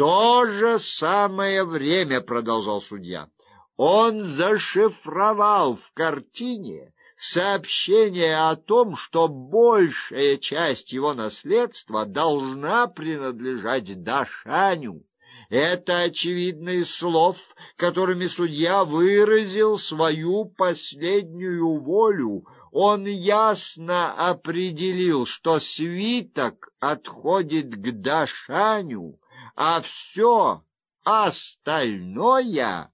то же самое время, продолжал судья, он зашифровал в картине сообщение о том, что большая часть его наследства должна принадлежать Дашаню. Это очевидно из слов, которыми судья выразил свою последнюю волю. Он ясно определил, что свиток отходит к Дашаню, а все остальное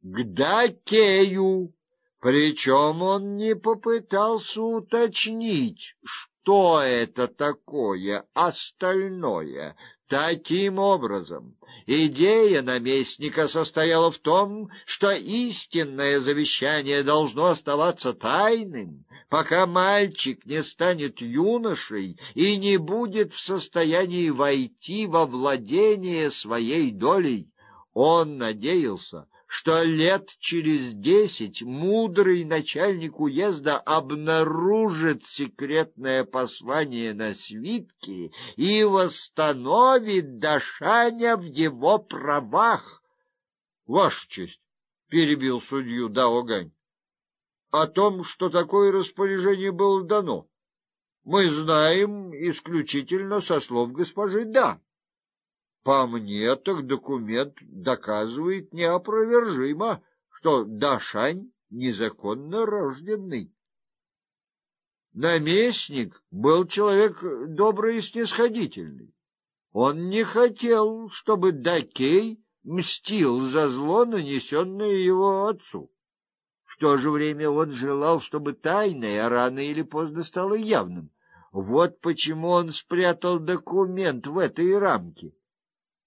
к Дакею. Причем он не попытался уточнить, что это такое остальное. Таким образом, идея наместника состояла в том, что истинное завещание должно оставаться тайным, пока мальчик не станет юношей и не будет в состоянии войти во владение своей долей. Он надеялся, что лет через десять мудрый начальник уезда обнаружит секретное послание на свитке и восстановит Дашаня в его правах. — Ваша честь, — перебил судью Даогань, — о том, что такое распоряжение было дано, мы знаем исключительно со слов госпожи Да. По мне, так документ доказывает неопровержимо, что Дашань незаконно рожденный. Наместник был человек добрый и снисходительный. Он не хотел, чтобы Дакей мстил за зло, нанесенное его отцу. То же время он желал, чтобы тайное рано или поздно стало явным. Вот почему он спрятал документ в этой рамке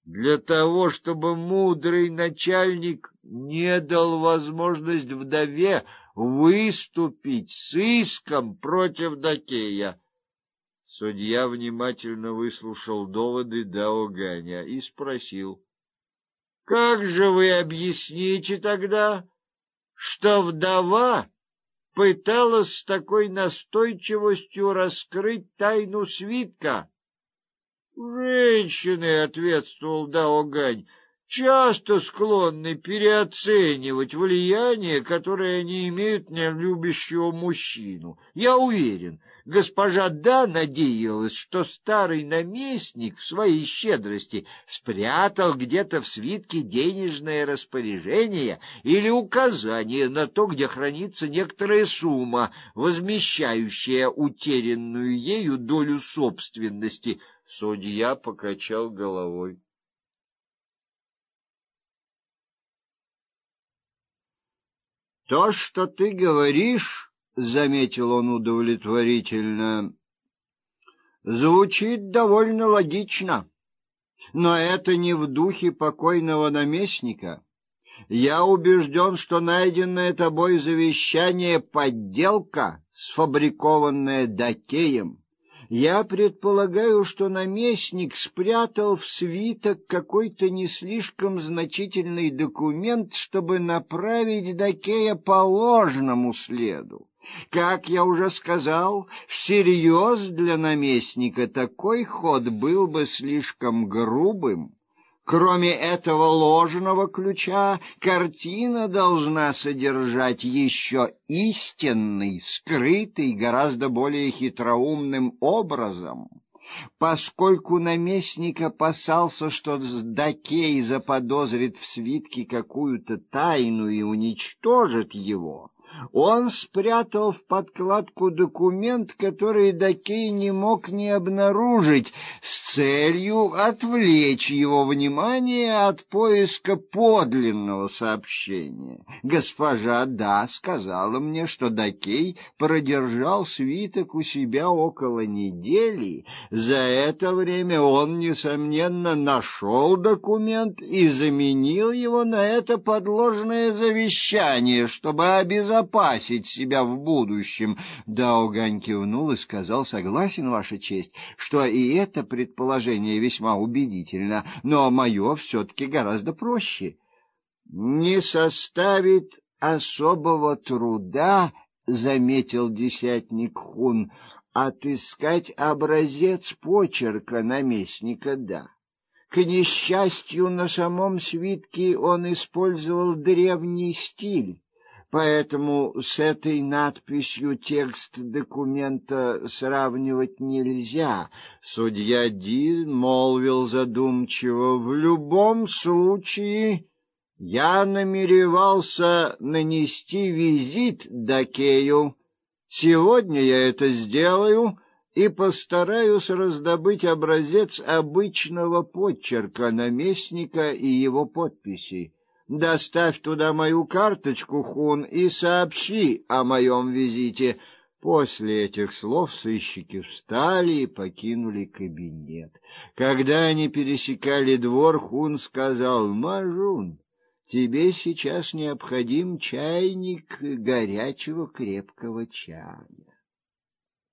для того, чтобы мудрый начальник не дал возможность вдове выступить с иском против Дакея. Судья внимательно выслушал доводы Даоганя и спросил: "Как же вы объясните тогда, что вдова пыталась с такой настойчивостью раскрыть тайну свитка?" Женщины, ответствовал Даогань, часто склонны переоценивать влияние, которое они имеют на любящего мужчину. Я уверен, госпожа Да надеялась, что старый наместник в своей щедрости спрятал где-то в свитке денежное распоряжение или указание на то, где хранится некоторая сумма, возмещающая утерянную ею долю собственности — Судья покачал головой. То, что ты говоришь, заметил он удовлетворительно, звучит довольно логично. Но это не в духе покойного наместника. Я убежден, что найденное тобой завещание подделка, сфабрикованная Дакеем. Я предполагаю, что наместник спрятал в свиток какой-то не слишком значительный документ, чтобы направить Дакея по ложному следу. Как я уже сказал, всерьез для наместника такой ход был бы слишком грубым. Кроме этого ложного ключа, картина должна содержать еще истинный, скрытый, гораздо более хитроумным образом. Поскольку наместник опасался, что Дакей заподозрит в свитке какую-то тайну и уничтожит его, он спрятал в подкладку документ, который Дакей не мог не обнаружить, с целью отвлечь его внимание от поиска подлинного сообщения. Госпожа Да сказала мне, что Дакей продержал свиток у себя около недели. За это время он несомненно нашел документ и заменил его на это подложное завещание, чтобы обезопасить обезопасить себя в будущем. Даугань кивнул и сказал: "Согласен, ваша честь, что и это предположение весьма убедительно, но мое все таки гораздо проще. Не составит особого труда, заметил десятник Хун, отыскать образец почерка наместника, да. К несчастью, на самом свитке он использовал древний стиль, поэтому с этой надписью текст документа сравнивать нельзя. Судья Ди молвил задумчиво: "В любом случае я намеревался нанести визит Дакею. Сегодня я это сделаю и постараюсь раздобыть образец обычного почерка наместника и его подписи. Доставь туда мою карточку, Хун, и сообщи о моем визите. После этих слов сыщики встали и покинули кабинет. Когда они пересекали двор, Хун сказал: "Мажун, тебе сейчас необходим чайник горячего крепкого чая".